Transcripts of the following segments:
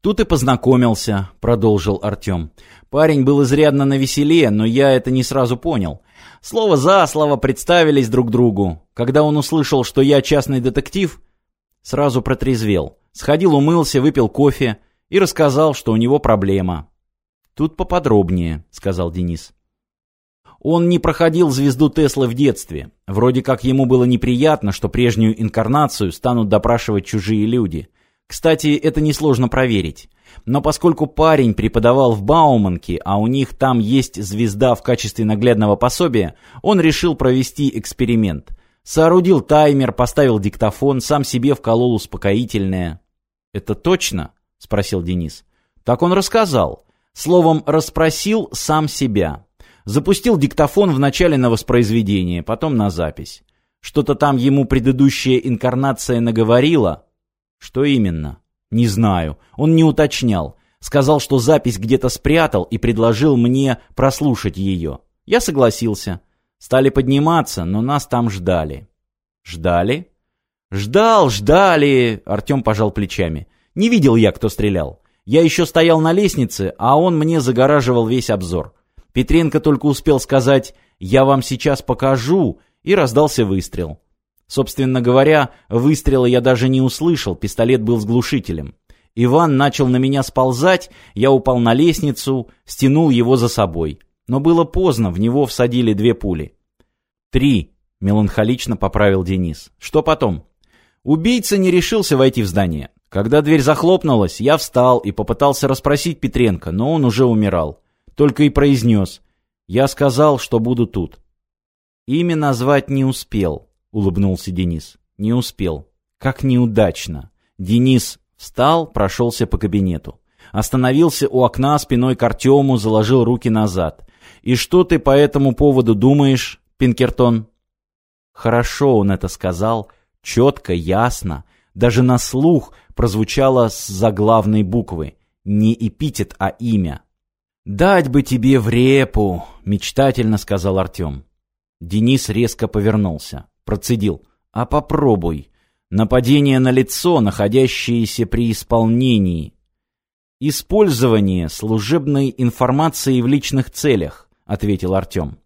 «Тут и познакомился», — продолжил Артём. «Парень был изрядно навеселее, но я это не сразу понял. Слово за слово представились друг другу. Когда он услышал, что я частный детектив, сразу протрезвел. Сходил, умылся, выпил кофе и рассказал, что у него проблема». «Тут поподробнее», — сказал Денис. Он не проходил звезду Теслы в детстве. Вроде как ему было неприятно, что прежнюю инкарнацию станут допрашивать чужие люди. Кстати, это несложно проверить. Но поскольку парень преподавал в Бауманке, а у них там есть звезда в качестве наглядного пособия, он решил провести эксперимент. Соорудил таймер, поставил диктофон, сам себе вколол успокоительное. «Это точно?» – спросил Денис. «Так он рассказал. Словом, расспросил сам себя. Запустил диктофон вначале на воспроизведение, потом на запись. Что-то там ему предыдущая инкарнация наговорила – что именно? Не знаю. Он не уточнял. Сказал, что запись где-то спрятал и предложил мне прослушать ее. Я согласился. Стали подниматься, но нас там ждали. Ждали? Ждал, ждали, Артем пожал плечами. Не видел я, кто стрелял. Я еще стоял на лестнице, а он мне загораживал весь обзор. Петренко только успел сказать «Я вам сейчас покажу» и раздался выстрел. Собственно говоря, выстрела я даже не услышал, пистолет был с глушителем. Иван начал на меня сползать, я упал на лестницу, стянул его за собой. Но было поздно, в него всадили две пули. «Три», — меланхолично поправил Денис. «Что потом?» Убийца не решился войти в здание. Когда дверь захлопнулась, я встал и попытался расспросить Петренко, но он уже умирал. Только и произнес. «Я сказал, что буду тут». Имя назвать не успел. — улыбнулся Денис. «Не успел. Как неудачно!» Денис встал, прошелся по кабинету. Остановился у окна спиной к Артему, заложил руки назад. «И что ты по этому поводу думаешь, Пинкертон?» Хорошо он это сказал, четко, ясно. Даже на слух прозвучало с заглавной буквы. Не эпитет, а имя. «Дать бы тебе в репу!» — мечтательно сказал Артем. Денис резко повернулся процедил. «А попробуй. Нападение на лицо, находящееся при исполнении. Использование служебной информации в личных целях», — ответил Артём.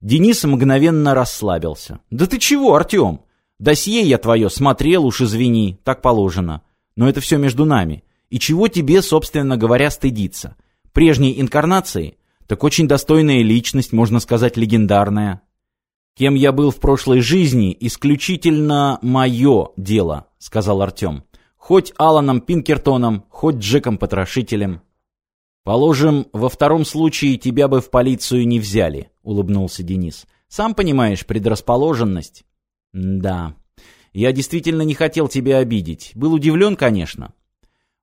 Денис мгновенно расслабился. «Да ты чего, Артём? Досье я твое смотрел, уж извини, так положено. Но это все между нами. И чего тебе, собственно говоря, стыдиться? Прежней инкарнации? Так очень достойная личность, можно сказать, легендарная кем я был в прошлой жизни, исключительно мое дело», — сказал Артем. «Хоть Аланом Пинкертоном, хоть Джеком Потрошителем». «Положим, во втором случае тебя бы в полицию не взяли», — улыбнулся Денис. «Сам понимаешь, предрасположенность». «Да. Я действительно не хотел тебя обидеть. Был удивлен, конечно».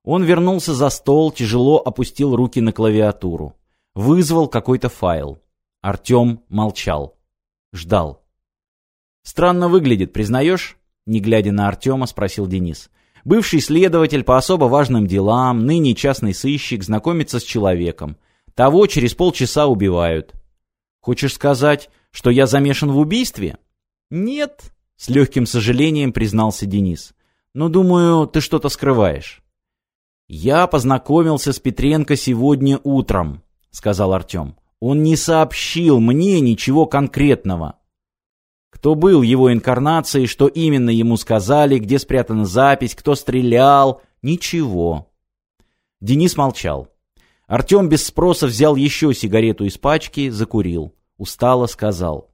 Он вернулся за стол, тяжело опустил руки на клавиатуру. Вызвал какой-то файл. Артем молчал. Ждал. «Странно выглядит, признаешь?» Не глядя на Артема, спросил Денис. Бывший следователь по особо важным делам, ныне частный сыщик, знакомится с человеком. Того через полчаса убивают. «Хочешь сказать, что я замешан в убийстве?» «Нет», — с легким сожалением признался Денис. «Но, думаю, ты что-то скрываешь». «Я познакомился с Петренко сегодня утром», — сказал Артем. Он не сообщил мне ничего конкретного. Кто был его инкарнацией, что именно ему сказали, где спрятана запись, кто стрелял, ничего. Денис молчал. Артем без спроса взял еще сигарету из пачки, закурил. Устало сказал.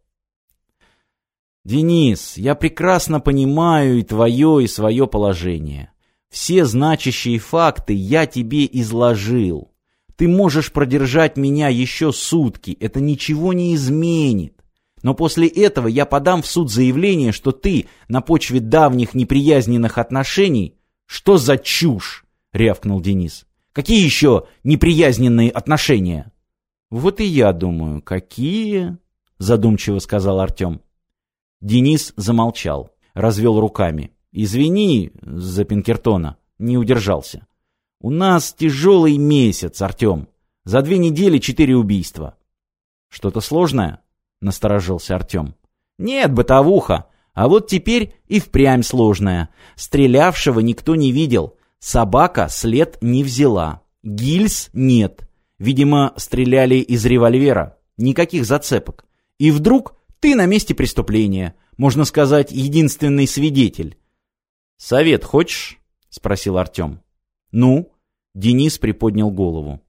«Денис, я прекрасно понимаю и твое, и свое положение. Все значащие факты я тебе изложил. Ты можешь продержать меня еще сутки, это ничего не изменит. Но после этого я подам в суд заявление, что ты на почве давних неприязненных отношений... Что за чушь? — рявкнул Денис. Какие еще неприязненные отношения? Вот и я думаю, какие... Задумчиво сказал Артем. Денис замолчал, развел руками. «Извини за Пинкертона, не удержался. У нас тяжелый месяц, Артем. За две недели четыре убийства. Что-то сложное? Насторожился Артем. Нет, бытовуха. А вот теперь и впрямь сложное. Стрелявшего никто не видел. Собака след не взяла. Гильз нет. Видимо, стреляли из револьвера. Никаких зацепок. И вдруг ты на месте преступления. Можно сказать, единственный свидетель. «Совет хочешь?» — спросил Артем. «Ну?» — Денис приподнял голову.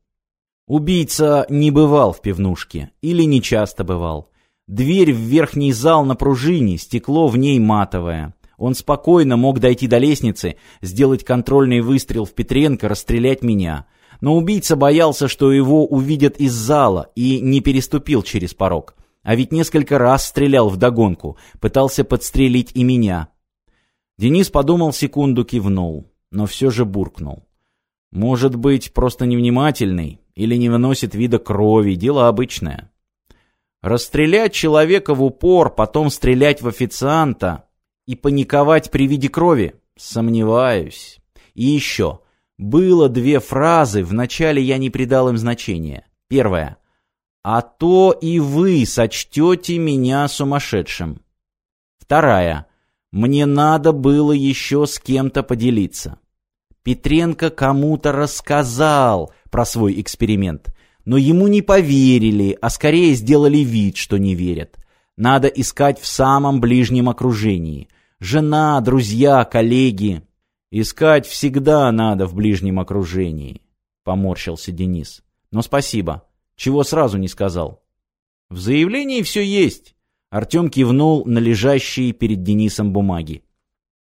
Убийца не бывал в пивнушке или не часто бывал. Дверь в верхний зал на пружине, стекло в ней матовое. Он спокойно мог дойти до лестницы, сделать контрольный выстрел в Петренко, расстрелять меня. Но убийца боялся, что его увидят из зала и не переступил через порог. А ведь несколько раз стрелял вдогонку, пытался подстрелить и меня. Денис подумал секунду, кивнул, но все же буркнул. Может быть, просто невнимательный или не выносит вида крови, дело обычное. Расстрелять человека в упор, потом стрелять в официанта и паниковать при виде крови? Сомневаюсь. И еще. Было две фразы, вначале я не придал им значения. Первая. «А то и вы сочтете меня сумасшедшим». Вторая. «Мне надо было еще с кем-то поделиться». Петренко кому-то рассказал про свой эксперимент, но ему не поверили, а скорее сделали вид, что не верят. Надо искать в самом ближнем окружении. Жена, друзья, коллеги. Искать всегда надо в ближнем окружении, поморщился Денис. Но спасибо. Чего сразу не сказал? В заявлении все есть. Артем кивнул на лежащие перед Денисом бумаги.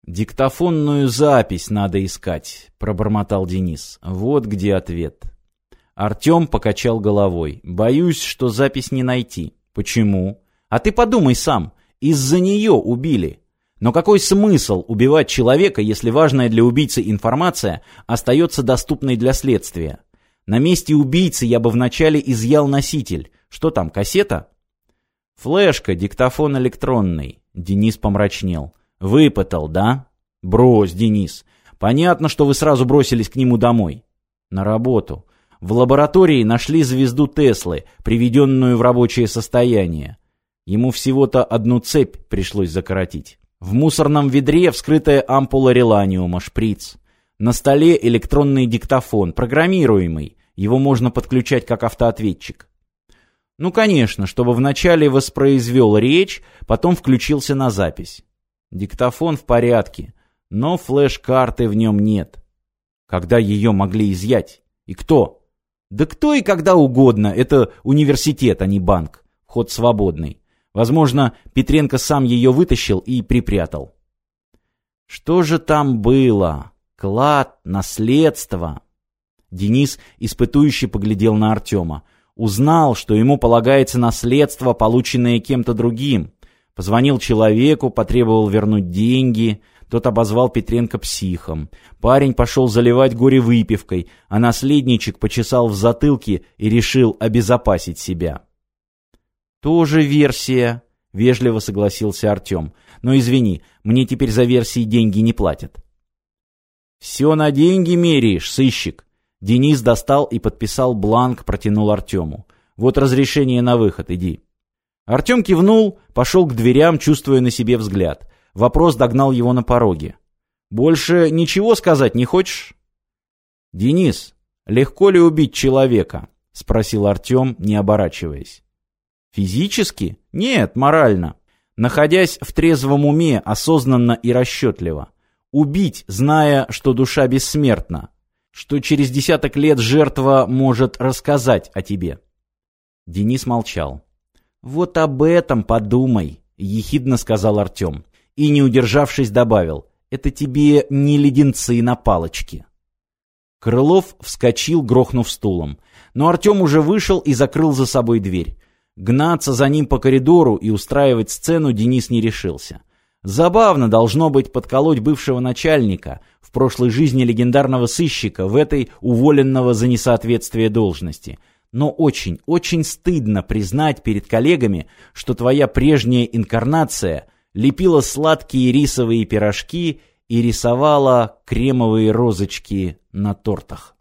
«Диктофонную запись надо искать», — пробормотал Денис. «Вот где ответ». Артем покачал головой. «Боюсь, что запись не найти». «Почему?» «А ты подумай сам. Из-за нее убили». Но какой смысл убивать человека, если важная для убийцы информация остается доступной для следствия? На месте убийцы я бы вначале изъял носитель. Что там, кассета? Флешка, диктофон электронный. Денис помрачнел. Выпытал, да? Брось, Денис. Понятно, что вы сразу бросились к нему домой. На работу. В лаборатории нашли звезду Теслы, приведенную в рабочее состояние. Ему всего-то одну цепь пришлось закоротить. В мусорном ведре вскрытая ампула реланиума, шприц. На столе электронный диктофон, программируемый. Его можно подключать как автоответчик. Ну, конечно, чтобы вначале воспроизвел речь, потом включился на запись. Диктофон в порядке, но флеш-карты в нем нет. Когда ее могли изъять? И кто? Да кто и когда угодно. Это университет, а не банк. Ход свободный. Возможно, Петренко сам ее вытащил и припрятал. Что же там было? Клад, наследство. Денис испытующий поглядел на Артема. Узнал, что ему полагается наследство, полученное кем-то другим. Позвонил человеку, потребовал вернуть деньги. Тот обозвал Петренко психом. Парень пошел заливать горе выпивкой, а наследничек почесал в затылке и решил обезопасить себя. «Тоже версия», — вежливо согласился Артем. «Но извини, мне теперь за версии деньги не платят». «Все на деньги меряешь, сыщик!» Денис достал и подписал бланк, протянул Артему. «Вот разрешение на выход, иди». Артем кивнул, пошел к дверям, чувствуя на себе взгляд. Вопрос догнал его на пороге. «Больше ничего сказать не хочешь?» «Денис, легко ли убить человека?» — спросил Артем, не оборачиваясь. «Физически? Нет, морально. Находясь в трезвом уме, осознанно и расчетливо. Убить, зная, что душа бессмертна, что через десяток лет жертва может рассказать о тебе». Денис молчал. «Вот об этом подумай», — ехидно сказал Артем. И, не удержавшись, добавил, «Это тебе не леденцы на палочке». Крылов вскочил, грохнув стулом. Но Артем уже вышел и закрыл за собой дверь. Гнаться за ним по коридору и устраивать сцену Денис не решился. Забавно должно быть подколоть бывшего начальника, в прошлой жизни легендарного сыщика, в этой уволенного за несоответствие должности — но очень, очень стыдно признать перед коллегами, что твоя прежняя инкарнация лепила сладкие рисовые пирожки и рисовала кремовые розочки на тортах.